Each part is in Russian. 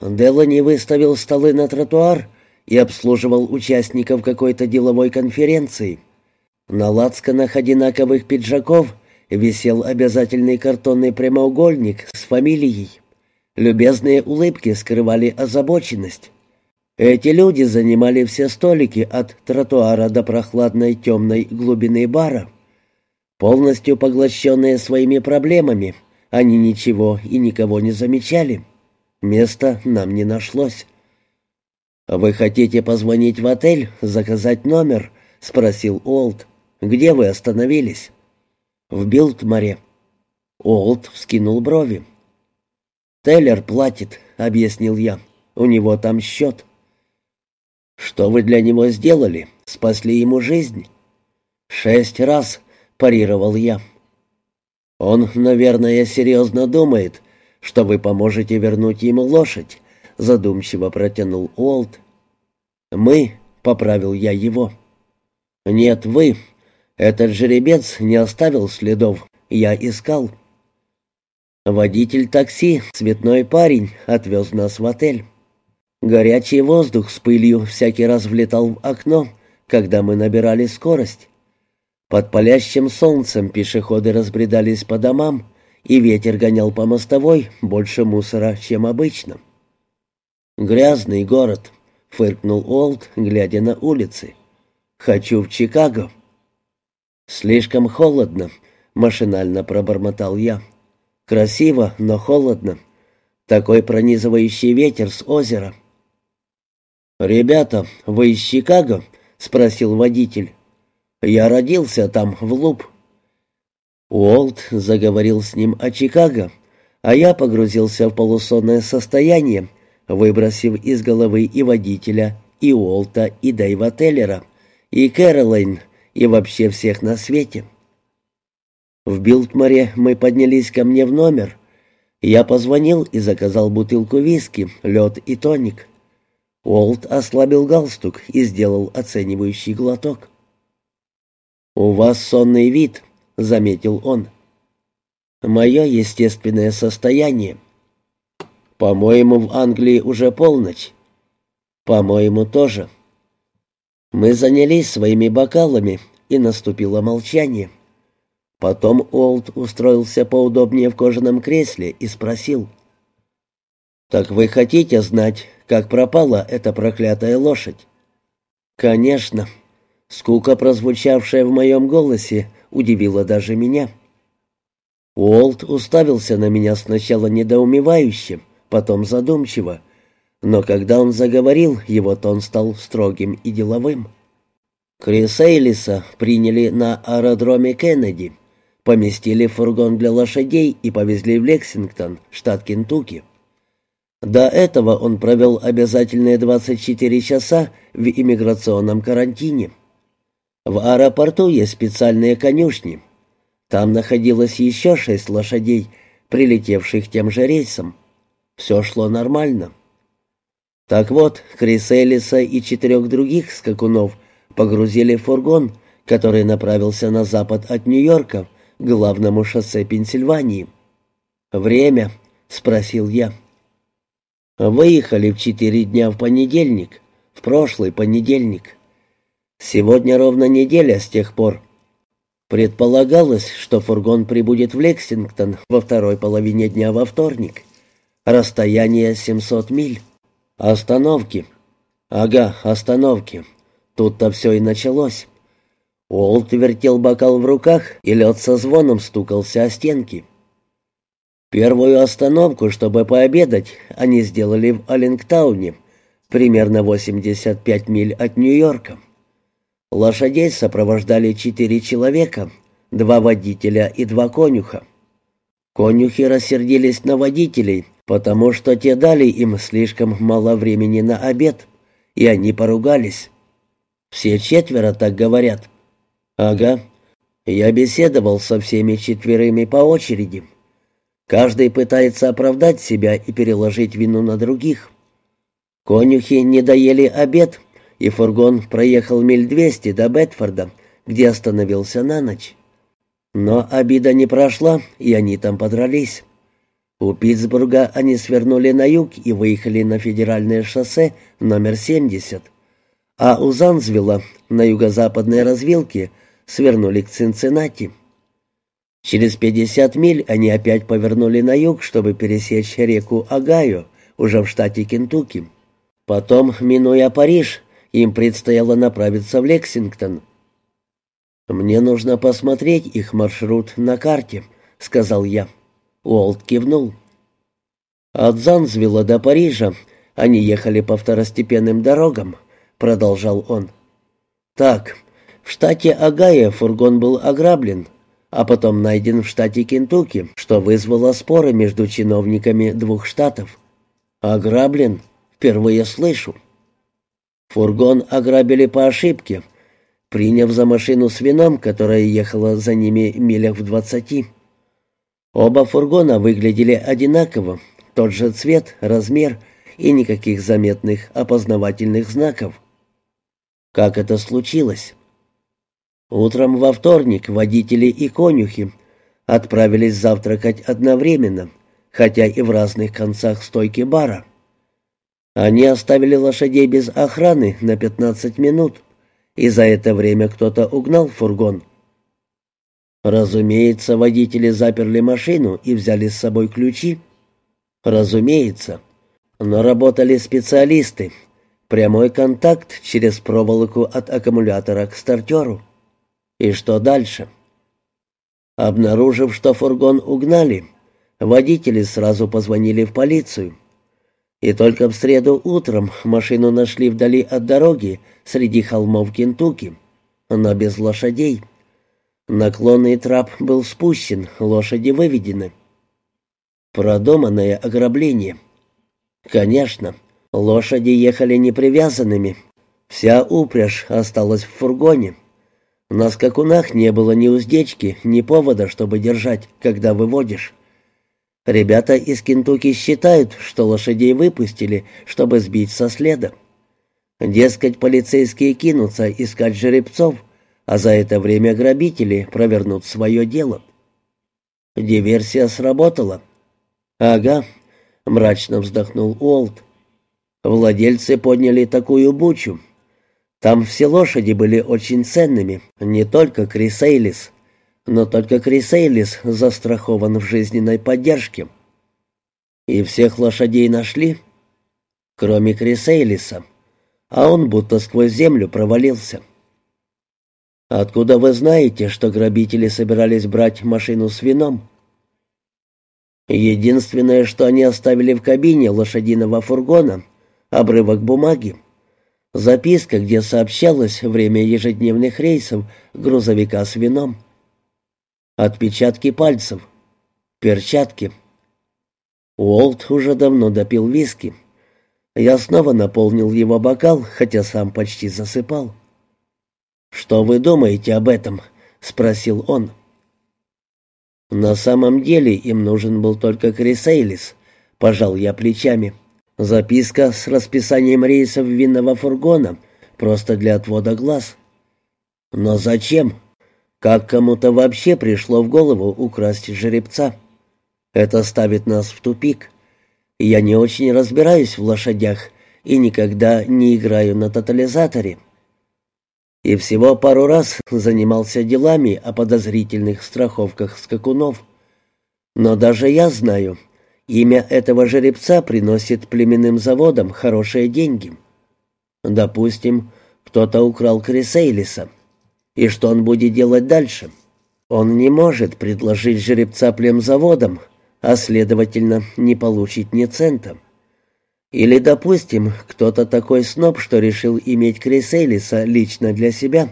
Делани выставил столы на тротуар и обслуживал участников какой-то деловой конференции. На лацканах одинаковых пиджаков висел обязательный картонный прямоугольник с фамилией. Любезные улыбки скрывали озабоченность. Эти люди занимали все столики от тротуара до прохладной темной глубины бара. Полностью поглощенные своими проблемами, они ничего и никого не замечали. Места нам не нашлось. «Вы хотите позвонить в отель, заказать номер?» — спросил Олд. «Где вы остановились?» «В Билтмаре». Олд вскинул брови. «Теллер платит», — объяснил я. «У него там счет». «Что вы для него сделали? Спасли ему жизнь?» «Шесть раз», — парировал я. «Он, наверное, серьезно думает, что вы поможете вернуть ему лошадь», — задумчиво протянул Уолт. «Мы», — поправил я его. «Нет, вы. Этот жеребец не оставил следов. Я искал». Водитель такси, цветной парень, отвез нас в отель. Горячий воздух с пылью всякий раз влетал в окно, когда мы набирали скорость. Под палящим солнцем пешеходы разбредались по домам, и ветер гонял по мостовой больше мусора, чем обычно. «Грязный город», — фыркнул Олд, глядя на улицы. «Хочу в Чикаго». «Слишком холодно», — машинально пробормотал я. «Красиво, но холодно. Такой пронизывающий ветер с озера». «Ребята, вы из Чикаго?» — спросил водитель. «Я родился там, в Луп». Уолт заговорил с ним о Чикаго, а я погрузился в полусонное состояние, выбросив из головы и водителя, и Уолта, и Дэйва Теллера, и Кэролайн, и вообще всех на свете. В Билтморе мы поднялись ко мне в номер. Я позвонил и заказал бутылку виски, лед и тоник. Уолт ослабил галстук и сделал оценивающий глоток. «У вас сонный вид», — заметил он. «Мое естественное состояние. По-моему, в Англии уже полночь. По-моему, тоже». Мы занялись своими бокалами, и наступило молчание. Потом Олд устроился поудобнее в кожаном кресле и спросил. «Так вы хотите знать, как пропала эта проклятая лошадь?» «Конечно». Скука, прозвучавшая в моем голосе, удивило даже меня. Уолт уставился на меня сначала недоумевающе, потом задумчиво, но когда он заговорил, его тон стал строгим и деловым. Крис Эйлиса приняли на аэродроме Кеннеди, поместили фургон для лошадей и повезли в Лексингтон, штат Кентукки. До этого он провел обязательные 24 часа в иммиграционном карантине. В аэропорту есть специальные конюшни. Там находилось еще шесть лошадей, прилетевших тем же рейсом. Все шло нормально. Так вот, Крис Эллиса и четырех других скакунов погрузили в фургон, который направился на запад от Нью-Йорка, к главному шоссе Пенсильвании. «Время?» — спросил я. «Выехали в четыре дня в понедельник, в прошлый понедельник». Сегодня ровно неделя с тех пор. Предполагалось, что фургон прибудет в Лексингтон во второй половине дня во вторник. Расстояние 700 миль. Остановки. Ага, остановки. Тут-то все и началось. Уолт вертел бокал в руках, и лед со звоном стукался о стенки. Первую остановку, чтобы пообедать, они сделали в Аллингтауне, примерно 85 миль от Нью-Йорка. Лошадей сопровождали четыре человека, два водителя и два конюха. Конюхи рассердились на водителей, потому что те дали им слишком мало времени на обед, и они поругались. Все четверо так говорят. Ага. Я беседовал со всеми четверыми по очереди. Каждый пытается оправдать себя и переложить вину на других. Конюхи не доели обед, и фургон проехал миль двести до Бетфорда, где остановился на ночь. Но обида не прошла, и они там подрались. У Питтсбурга они свернули на юг и выехали на федеральное шоссе номер 70, а у Занзвилла на юго-западной развилке свернули к Цинциннати. Через 50 миль они опять повернули на юг, чтобы пересечь реку Огайо, уже в штате Кентукки. Потом, минуя Париж, им предстояло направиться в Лексингтон. «Мне нужно посмотреть их маршрут на карте», — сказал я. Уолт кивнул. «От Занзвилла до Парижа они ехали по второстепенным дорогам», — продолжал он. «Так, в штате Огайо фургон был ограблен, а потом найден в штате Кентукки, что вызвало споры между чиновниками двух штатов. Ограблен? Впервые слышу. Фургон ограбили по ошибке, приняв за машину с вином, которая ехала за ними милях в двадцати. Оба фургона выглядели одинаково, тот же цвет, размер и никаких заметных опознавательных знаков. Как это случилось? Утром во вторник водители и конюхи отправились завтракать одновременно, хотя и в разных концах стойки бара. Они оставили лошадей без охраны на 15 минут, и за это время кто-то угнал фургон. Разумеется, водители заперли машину и взяли с собой ключи. Разумеется. Но работали специалисты. Прямой контакт через проволоку от аккумулятора к стартеру. И что дальше? Обнаружив, что фургон угнали, водители сразу позвонили в полицию. И только в среду утром машину нашли вдали от дороги среди холмов Кентукки, но без лошадей. Наклонный трап был спущен, лошади выведены. Продуманное ограбление. Конечно, лошади ехали непривязанными. Вся упряжь осталась в фургоне. На скакунах не было ни уздечки, ни повода, чтобы держать, когда выводишь. Ребята из Кентукки считают, что лошадей выпустили, чтобы сбить со следа. Дескать, полицейские кинутся искать жеребцов, а за это время грабители провернут свое дело. Диверсия сработала. «Ага», — мрачно вздохнул Уолт. «Владельцы подняли такую бучу, там все лошади были очень ценными, не только Крисейлис, но только Крисейлис застрахован в жизненной поддержке. И всех лошадей нашли, кроме Крисейлиса, а он будто сквозь землю провалился. Откуда вы знаете, что грабители собирались брать машину с вином? Единственное, что они оставили в кабине лошадиного фургона — обрывок бумаги. Записка, где сообщалось время ежедневных рейсов грузовика с вином. Отпечатки пальцев. Перчатки. Уолт уже давно допил виски. Я снова наполнил его бокал, хотя сам почти засыпал. «Что вы думаете об этом?» — спросил он. «На самом деле им нужен был только Крисейлис», — пожал я плечами. Записка с расписанием рейсов винного фургона просто для отвода глаз. Но зачем? Как кому-то вообще пришло в голову украсть жеребца? Это ставит нас в тупик. Я не очень разбираюсь в лошадях и никогда не играю на тотализаторе. И всего пару раз занимался делами о подозрительных страховках скакунов. Но даже я знаю, Имя этого жеребца приносит племенным заводам хорошие деньги. Допустим, кто-то украл Крисейлиса. И что он будет делать дальше? Он не может предложить жеребца племзаводам, а, следовательно, не получить ни цента. Или, допустим, кто-то такой сноб, что решил иметь Крисейлиса лично для себя,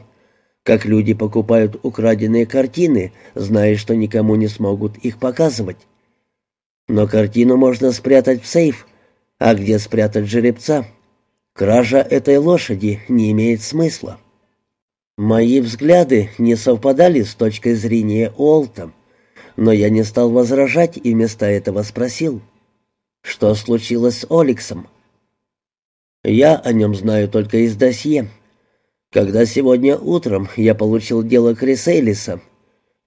как люди покупают украденные картины, зная, что никому не смогут их показывать. Но картину можно спрятать в сейф. А где спрятать жеребца? Кража этой лошади не имеет смысла. Мои взгляды не совпадали с точкой зрения Уолта, но я не стал возражать и вместо этого спросил, что случилось с Оликсом. Я о нем знаю только из досье. Когда сегодня утром я получил дело Крисейлиса,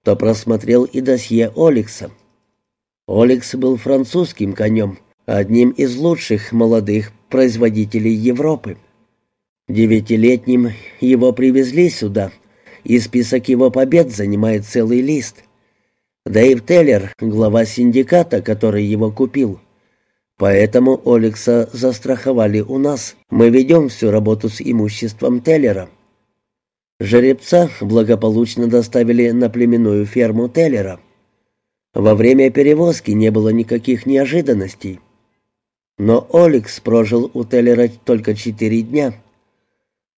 то просмотрел и досье Оликса. Олекс был французским конем, одним из лучших молодых производителей Европы. Девятилетним его привезли сюда, и список его побед занимает целый лист. Дэйв Теллер, глава синдиката, который его купил. Поэтому Олекса застраховали у нас. Мы ведем всю работу с имуществом Теллера. Жеребца благополучно доставили на племенную ферму Теллера. Во время перевозки не было никаких неожиданностей. Но Олекс прожил у Теллера только четыре дня.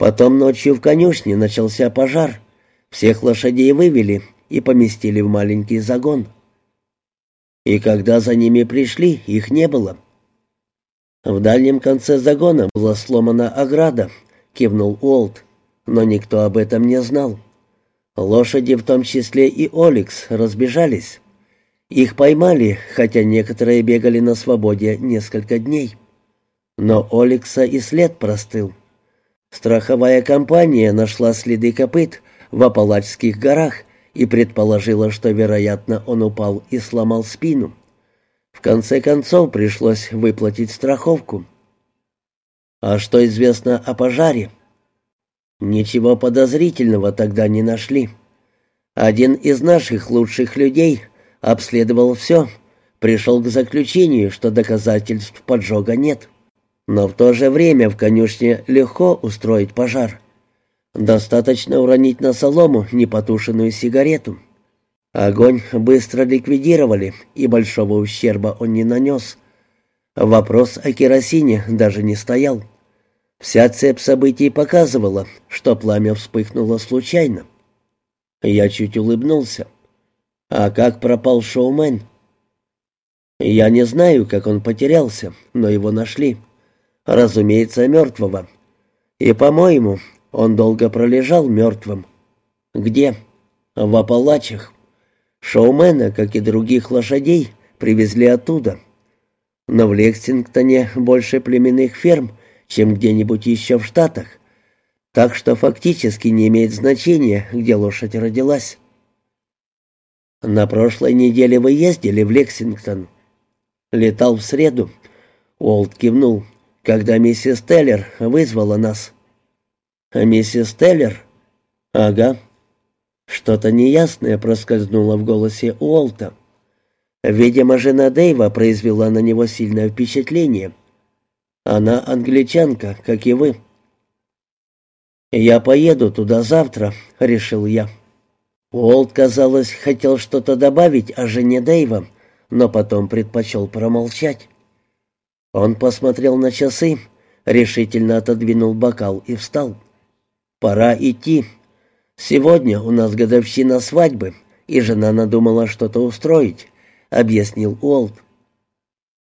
Потом ночью в конюшне начался пожар. Всех лошадей вывели и поместили в маленький загон. И когда за ними пришли, их не было. В дальнем конце загона была сломана ограда, кивнул Уолт, но никто об этом не знал. Лошади, в том числе и Оликс, разбежались. Их поймали, хотя некоторые бегали на свободе несколько дней. Но Оликса и след простыл. Страховая компания нашла следы копыт в Апалачских горах и предположила, что, вероятно, он упал и сломал спину. В конце концов пришлось выплатить страховку. А что известно о пожаре? Ничего подозрительного тогда не нашли. Один из наших лучших людей обследовал все, пришел к заключению, что доказательств поджога нет. Но в то же время в конюшне легко устроить пожар. Достаточно уронить на солому непотушенную сигарету. Огонь быстро ликвидировали, и большого ущерба он не нанес. Вопрос о керосине даже не стоял. Вся цепь событий показывала, что пламя вспыхнуло случайно. Я чуть улыбнулся. А как пропал шоумен? Я не знаю, как он потерялся, но его нашли разумеется, мертвого. И, по-моему, он долго пролежал мертвым. Где? В Апалачах. Шоумена, как и других лошадей, привезли оттуда. Но в Лексингтоне больше племенных ферм, чем где-нибудь еще в Штатах. Так что фактически не имеет значения, где лошадь родилась. На прошлой неделе вы ездили в Лексингтон. Летал в среду. Уолт кивнул когда миссис Теллер вызвала нас». «Миссис Теллер?» «Ага». Что-то неясное проскользнуло в голосе Уолта. Видимо, жена Дэйва произвела на него сильное впечатление. Она англичанка, как и вы. «Я поеду туда завтра», — решил я. Уолт, казалось, хотел что-то добавить о жене Дэйва, но потом предпочел промолчать. Он посмотрел на часы, решительно отодвинул бокал и встал. «Пора идти. Сегодня у нас годовщина свадьбы, и жена надумала что-то устроить», — объяснил Уолт.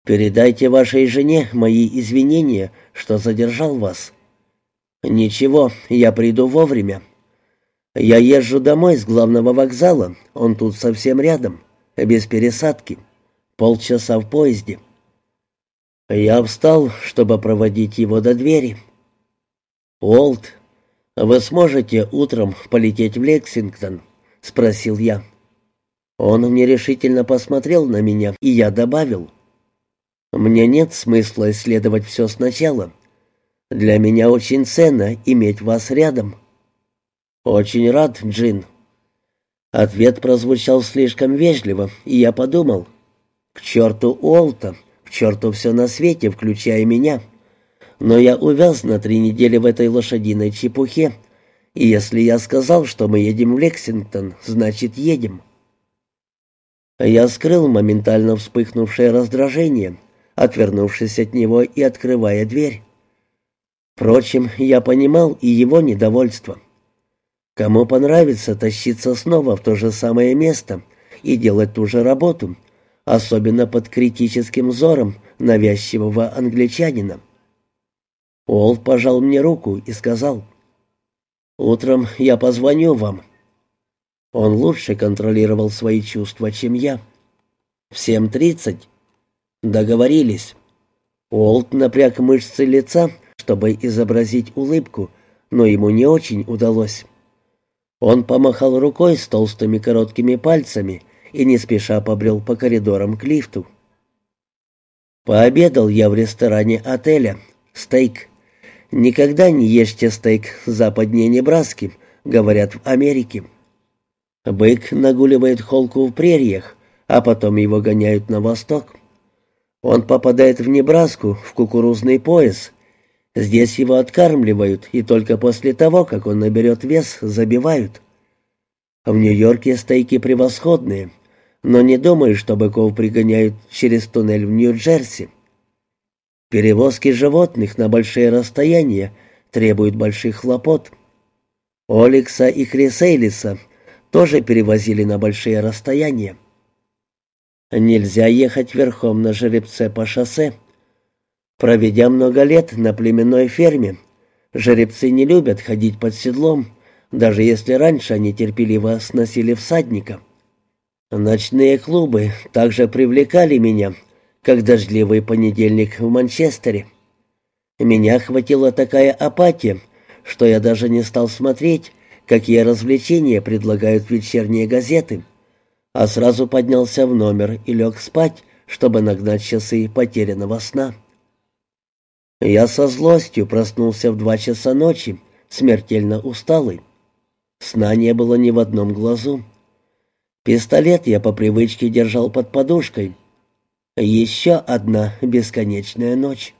«Передайте вашей жене мои извинения, что задержал вас». «Ничего, я приду вовремя. Я езжу домой с главного вокзала, он тут совсем рядом, без пересадки. Полчаса в поезде». Я встал, чтобы проводить его до двери. «Уолт, вы сможете утром полететь в Лексингтон?» — спросил я. Он нерешительно посмотрел на меня, и я добавил. «Мне нет смысла исследовать все сначала. Для меня очень ценно иметь вас рядом». «Очень рад, Джин». Ответ прозвучал слишком вежливо, и я подумал. «К черту Уолта!» Черту все на свете, включая меня. Но я увяз на три недели в этой лошадиной чепухе. И если я сказал, что мы едем в Лексингтон, значит, едем. Я скрыл моментально вспыхнувшее раздражение, отвернувшись от него и открывая дверь. Впрочем, я понимал и его недовольство. Кому понравится тащиться снова в то же самое место и делать ту же работу — особенно под критическим взором навязчивого англичанина. Уолт пожал мне руку и сказал, «Утром я позвоню вам». Он лучше контролировал свои чувства, чем я. «В семь тридцать?» «Договорились». Уолт напряг мышцы лица, чтобы изобразить улыбку, но ему не очень удалось. Он помахал рукой с толстыми короткими пальцами и не спеша побрел по коридорам к лифту. Пообедал я в ресторане отеля. Стейк. Никогда не ешьте стейк западнее Небраски, говорят в Америке. Бык нагуливает холку в прериях, а потом его гоняют на восток. Он попадает в Небраску, в кукурузный пояс. Здесь его откармливают, и только после того, как он наберет вес, забивают. В Нью-Йорке стейки превосходные, но не думаю, что быков пригоняют через туннель в Нью-Джерси. Перевозки животных на большие расстояния требуют больших хлопот. Оликса и Хрисейлиса тоже перевозили на большие расстояния. Нельзя ехать верхом на жеребце по шоссе. Проведя много лет на племенной ферме, жеребцы не любят ходить под седлом, даже если раньше они терпеливо сносили всадника. Ночные клубы также привлекали меня, как дождливый понедельник в Манчестере. Меня охватила такая апатия, что я даже не стал смотреть, какие развлечения предлагают вечерние газеты, а сразу поднялся в номер и лег спать, чтобы нагнать часы потерянного сна. Я со злостью проснулся в два часа ночи, смертельно усталый. Сна не было ни в одном глазу. Пистолет я по привычке держал под подушкой. Еще одна бесконечная ночь.